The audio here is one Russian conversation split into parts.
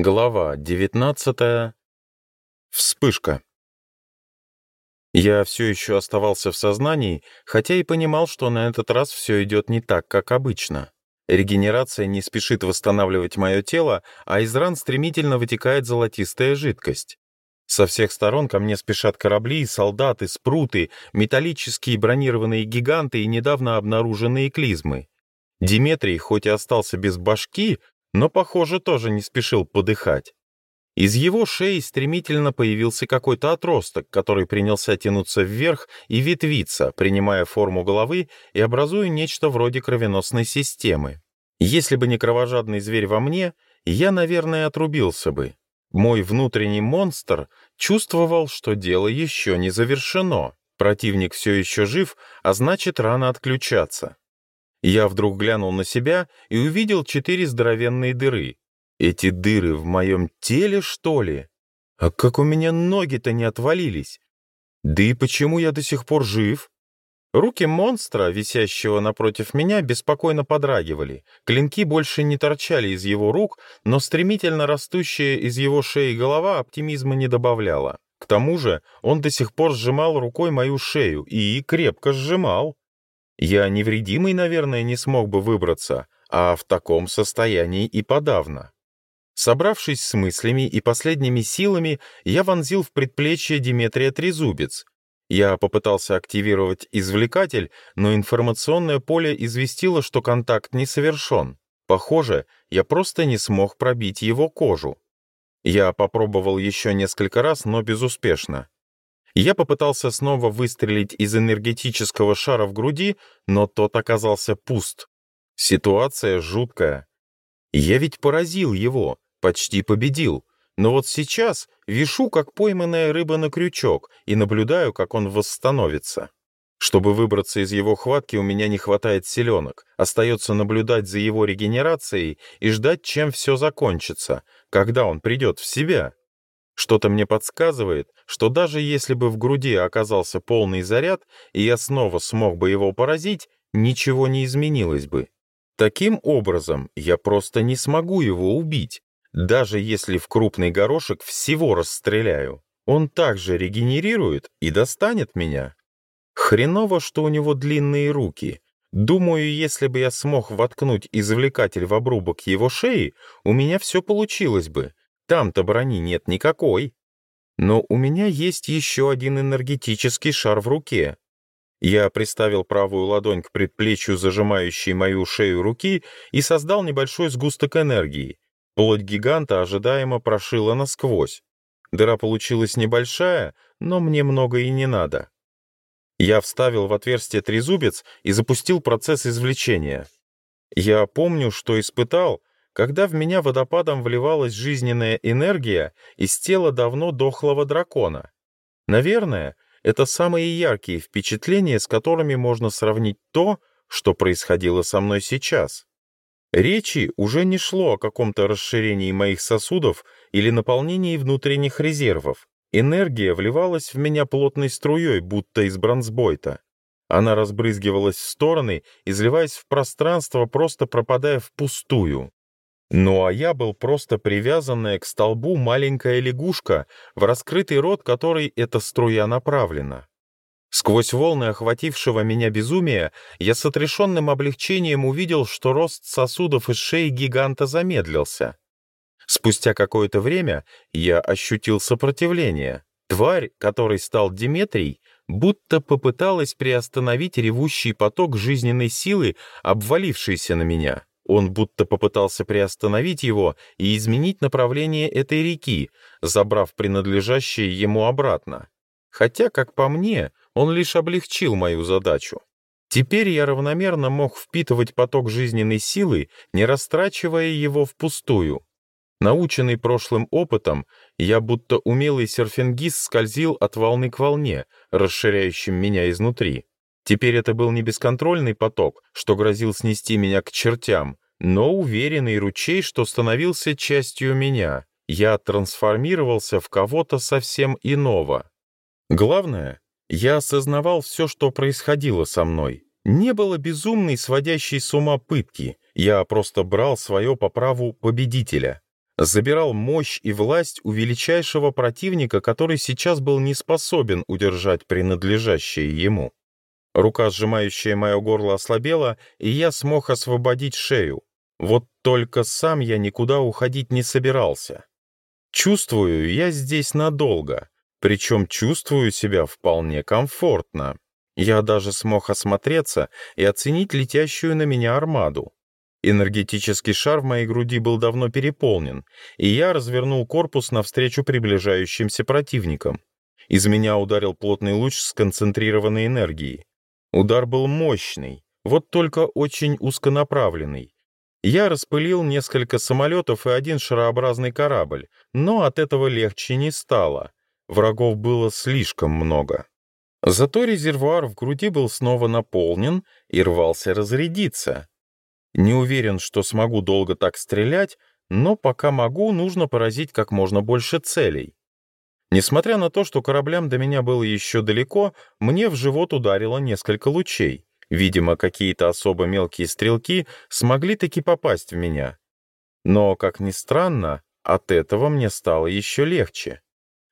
Глава 19. Вспышка. Я все еще оставался в сознании, хотя и понимал, что на этот раз все идет не так, как обычно. Регенерация не спешит восстанавливать мое тело, а из ран стремительно вытекает золотистая жидкость. Со всех сторон ко мне спешат корабли, солдаты, спруты, металлические бронированные гиганты и недавно обнаруженные клизмы. Диметрий, хоть и остался без башки, но, похоже, тоже не спешил подыхать. Из его шеи стремительно появился какой-то отросток, который принялся тянуться вверх и ветвиться, принимая форму головы и образуя нечто вроде кровеносной системы. Если бы не кровожадный зверь во мне, я, наверное, отрубился бы. Мой внутренний монстр чувствовал, что дело еще не завершено. Противник все еще жив, а значит, рано отключаться. Я вдруг глянул на себя и увидел четыре здоровенные дыры. Эти дыры в моем теле, что ли? А как у меня ноги-то не отвалились? Да и почему я до сих пор жив? Руки монстра, висящего напротив меня, беспокойно подрагивали. Клинки больше не торчали из его рук, но стремительно растущая из его шеи голова оптимизма не добавляла. К тому же он до сих пор сжимал рукой мою шею и крепко сжимал. Я невредимый, наверное, не смог бы выбраться, а в таком состоянии и подавно. Собравшись с мыслями и последними силами, я вонзил в предплечье Диметрия трезубец. Я попытался активировать извлекатель, но информационное поле известило, что контакт не совершен. Похоже, я просто не смог пробить его кожу. Я попробовал еще несколько раз, но безуспешно. Я попытался снова выстрелить из энергетического шара в груди, но тот оказался пуст. Ситуация жуткая. Я ведь поразил его, почти победил. Но вот сейчас вишу, как пойманная рыба на крючок, и наблюдаю, как он восстановится. Чтобы выбраться из его хватки, у меня не хватает селенок. Остается наблюдать за его регенерацией и ждать, чем все закончится, когда он придет в себя. Что-то мне подсказывает, что даже если бы в груди оказался полный заряд, и я снова смог бы его поразить, ничего не изменилось бы. Таким образом, я просто не смогу его убить, даже если в крупный горошек всего расстреляю. Он также регенерирует и достанет меня. Хреново, что у него длинные руки. Думаю, если бы я смог воткнуть извлекатель в обрубок его шеи, у меня все получилось бы. Там-то брони нет никакой. Но у меня есть еще один энергетический шар в руке. Я приставил правую ладонь к предплечью, зажимающей мою шею руки, и создал небольшой сгусток энергии. Плоть гиганта ожидаемо прошила насквозь. Дыра получилась небольшая, но мне много и не надо. Я вставил в отверстие трезубец и запустил процесс извлечения. Я помню, что испытал, когда в меня водопадом вливалась жизненная энергия из тела давно дохлого дракона. Наверное, это самые яркие впечатления, с которыми можно сравнить то, что происходило со мной сейчас. Речи уже не шло о каком-то расширении моих сосудов или наполнении внутренних резервов. Энергия вливалась в меня плотной струей, будто из бронзбойта. Она разбрызгивалась в стороны, изливаясь в пространство, просто пропадая впустую. Ну а я был просто привязанная к столбу маленькая лягушка, в раскрытый рот которой эта струя направлена. Сквозь волны охватившего меня безумия я с отрешенным облегчением увидел, что рост сосудов из шеи гиганта замедлился. Спустя какое-то время я ощутил сопротивление. Тварь, которой стал Диметрий, будто попыталась приостановить ревущий поток жизненной силы, обвалившийся на меня. Он будто попытался приостановить его и изменить направление этой реки, забрав принадлежащее ему обратно. Хотя, как по мне, он лишь облегчил мою задачу. Теперь я равномерно мог впитывать поток жизненной силы, не растрачивая его впустую. Наученный прошлым опытом, я будто умелый серфингист скользил от волны к волне, расширяющим меня изнутри. Теперь это был не бесконтрольный поток, что грозил снести меня к чертям, но уверенный ручей, что становился частью меня. Я трансформировался в кого-то совсем иного. Главное, я осознавал все, что происходило со мной. Не было безумной, сводящей с ума пытки. Я просто брал свое по праву победителя. Забирал мощь и власть у величайшего противника, который сейчас был не способен удержать принадлежащее ему. Рука, сжимающая мое горло, ослабела, и я смог освободить шею. Вот только сам я никуда уходить не собирался. Чувствую я здесь надолго, причем чувствую себя вполне комфортно. Я даже смог осмотреться и оценить летящую на меня армаду. Энергетический шар в моей груди был давно переполнен, и я развернул корпус навстречу приближающимся противникам. Из меня ударил плотный луч сконцентрированной энергии. Удар был мощный, вот только очень узконаправленный. Я распылил несколько самолетов и один шарообразный корабль, но от этого легче не стало. Врагов было слишком много. Зато резервуар в груди был снова наполнен и рвался разрядиться. Не уверен, что смогу долго так стрелять, но пока могу, нужно поразить как можно больше целей. Несмотря на то, что кораблям до меня было еще далеко, мне в живот ударило несколько лучей. Видимо, какие-то особо мелкие стрелки смогли таки попасть в меня. Но, как ни странно, от этого мне стало еще легче.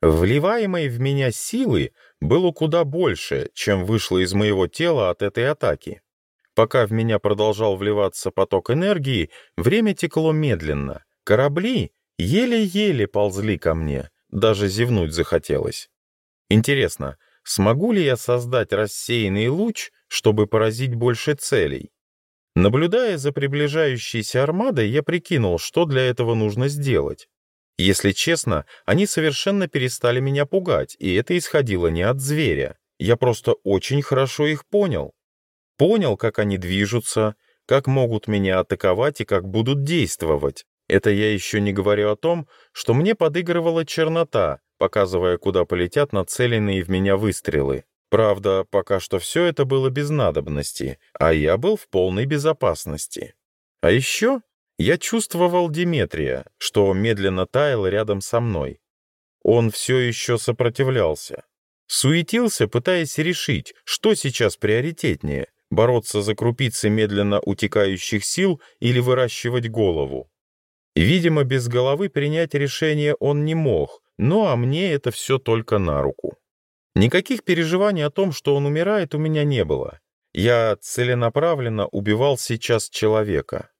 Вливаемой в меня силы было куда больше, чем вышло из моего тела от этой атаки. Пока в меня продолжал вливаться поток энергии, время текло медленно. Корабли еле-еле ползли ко мне, даже зевнуть захотелось. Интересно, смогу ли я создать рассеянный луч, чтобы поразить больше целей. Наблюдая за приближающейся армадой, я прикинул, что для этого нужно сделать. Если честно, они совершенно перестали меня пугать, и это исходило не от зверя. Я просто очень хорошо их понял. Понял, как они движутся, как могут меня атаковать и как будут действовать. Это я еще не говорю о том, что мне подыгрывала чернота, показывая, куда полетят нацеленные в меня выстрелы. Правда, пока что все это было без надобности, а я был в полной безопасности. А еще я чувствовал Диметрия, что медленно таял рядом со мной. Он все еще сопротивлялся. Суетился, пытаясь решить, что сейчас приоритетнее — бороться за крупицы медленно утекающих сил или выращивать голову. Видимо, без головы принять решение он не мог, ну а мне это все только на руку. Никаких переживаний о том, что он умирает, у меня не было. Я целенаправленно убивал сейчас человека.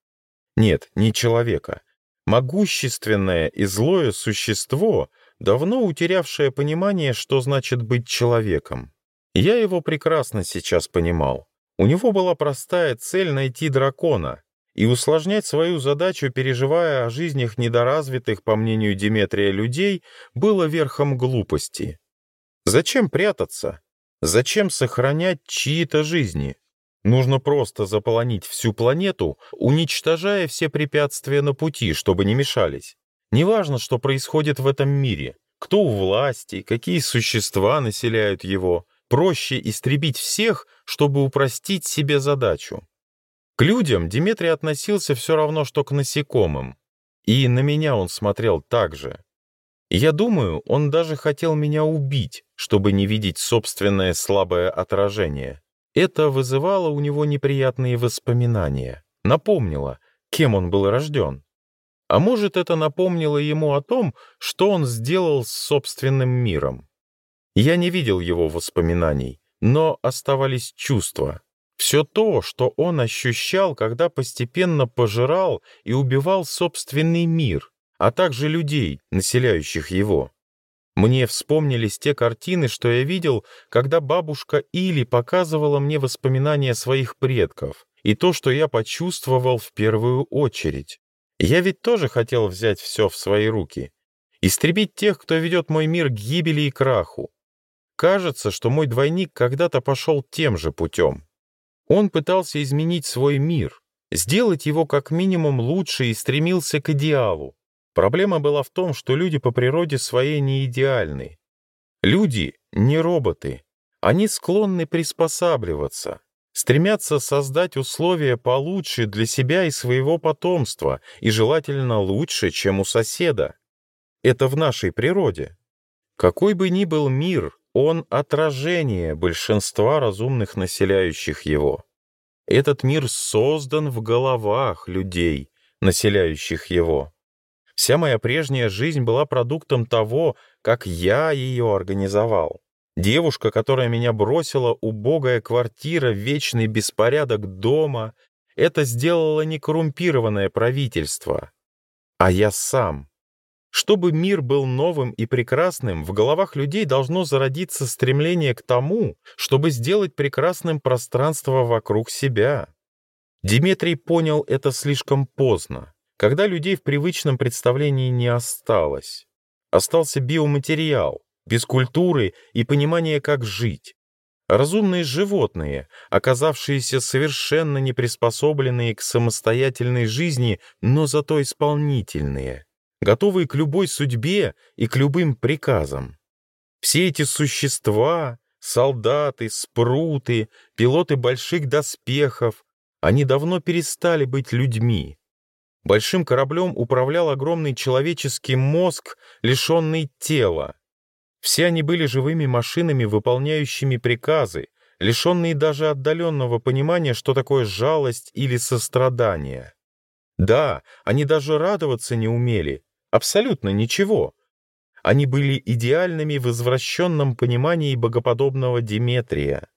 Нет, не человека. Могущественное и злое существо, давно утерявшее понимание, что значит быть человеком. Я его прекрасно сейчас понимал. У него была простая цель найти дракона и усложнять свою задачу, переживая о жизнях недоразвитых, по мнению Деметрия, людей, было верхом глупости. Зачем прятаться? Зачем сохранять чьи-то жизни? Нужно просто заполонить всю планету, уничтожая все препятствия на пути, чтобы не мешались. Неважно, что происходит в этом мире, кто у власти, какие существа населяют его. Проще истребить всех, чтобы упростить себе задачу. К людям Диметрий относился все равно, что к насекомым. И на меня он смотрел так же. Я думаю, он даже хотел меня убить, чтобы не видеть собственное слабое отражение. Это вызывало у него неприятные воспоминания, напомнило, кем он был рожден. А может, это напомнило ему о том, что он сделал с собственным миром. Я не видел его воспоминаний, но оставались чувства. Все то, что он ощущал, когда постепенно пожирал и убивал собственный мир, а также людей, населяющих его. Мне вспомнились те картины, что я видел, когда бабушка Или показывала мне воспоминания своих предков, и то, что я почувствовал в первую очередь. Я ведь тоже хотел взять все в свои руки. Истребить тех, кто ведет мой мир к гибели и краху. Кажется, что мой двойник когда-то пошел тем же путем. Он пытался изменить свой мир, сделать его как минимум лучше и стремился к идеалу. Проблема была в том, что люди по природе своей не идеальны. Люди — не роботы. Они склонны приспосабливаться, стремятся создать условия получше для себя и своего потомства, и желательно лучше, чем у соседа. Это в нашей природе. Какой бы ни был мир, он — отражение большинства разумных населяющих его. Этот мир создан в головах людей, населяющих его. Вся моя прежняя жизнь была продуктом того, как я ее организовал. Девушка, которая меня бросила, убогая квартира, вечный беспорядок дома — это сделало некоррумпированное правительство, а я сам. Чтобы мир был новым и прекрасным, в головах людей должно зародиться стремление к тому, чтобы сделать прекрасным пространство вокруг себя. Диметрий понял это слишком поздно когда людей в привычном представлении не осталось. Остался биоматериал, без культуры и понимания, как жить. Разумные животные, оказавшиеся совершенно неприспособленные к самостоятельной жизни, но зато исполнительные, готовые к любой судьбе и к любым приказам. Все эти существа, солдаты, спруты, пилоты больших доспехов, они давно перестали быть людьми, Большим кораблем управлял огромный человеческий мозг, лишенный тела. Все они были живыми машинами, выполняющими приказы, лишенные даже отдаленного понимания, что такое жалость или сострадание. Да, они даже радоваться не умели, абсолютно ничего. Они были идеальными в извращенном понимании богоподобного Диметрия.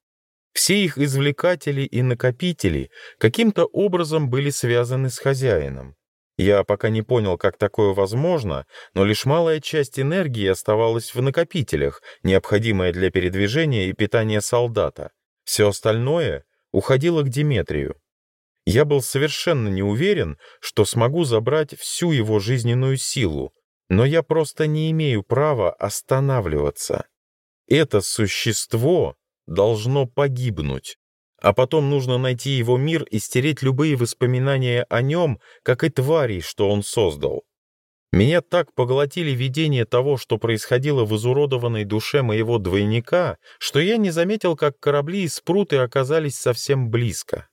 Все их извлекатели и накопители каким-то образом были связаны с хозяином. Я пока не понял, как такое возможно, но лишь малая часть энергии оставалась в накопителях, необходимая для передвижения и питания солдата. Все остальное уходило к Диметрию. Я был совершенно не уверен, что смогу забрать всю его жизненную силу, но я просто не имею права останавливаться. Это существо должно погибнуть. А потом нужно найти его мир и стереть любые воспоминания о нем, как и твари, что он создал. Меня так поглотили видения того, что происходило в изуродованной душе моего двойника, что я не заметил, как корабли и спруты оказались совсем близко.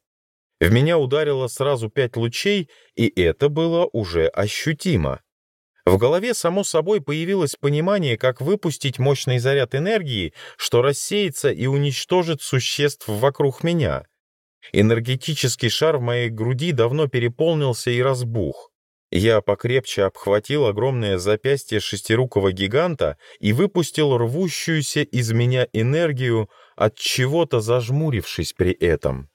В меня ударило сразу пять лучей, и это было уже ощутимо. В голове само собой появилось понимание, как выпустить мощный заряд энергии, что рассеется и уничтожит существ вокруг меня. Энергетический шар в моей груди давно переполнился и разбух. Я покрепче обхватил огромное запястье шестирукого гиганта и выпустил рвущуюся из меня энергию, от чего-то зажмурившись при этом.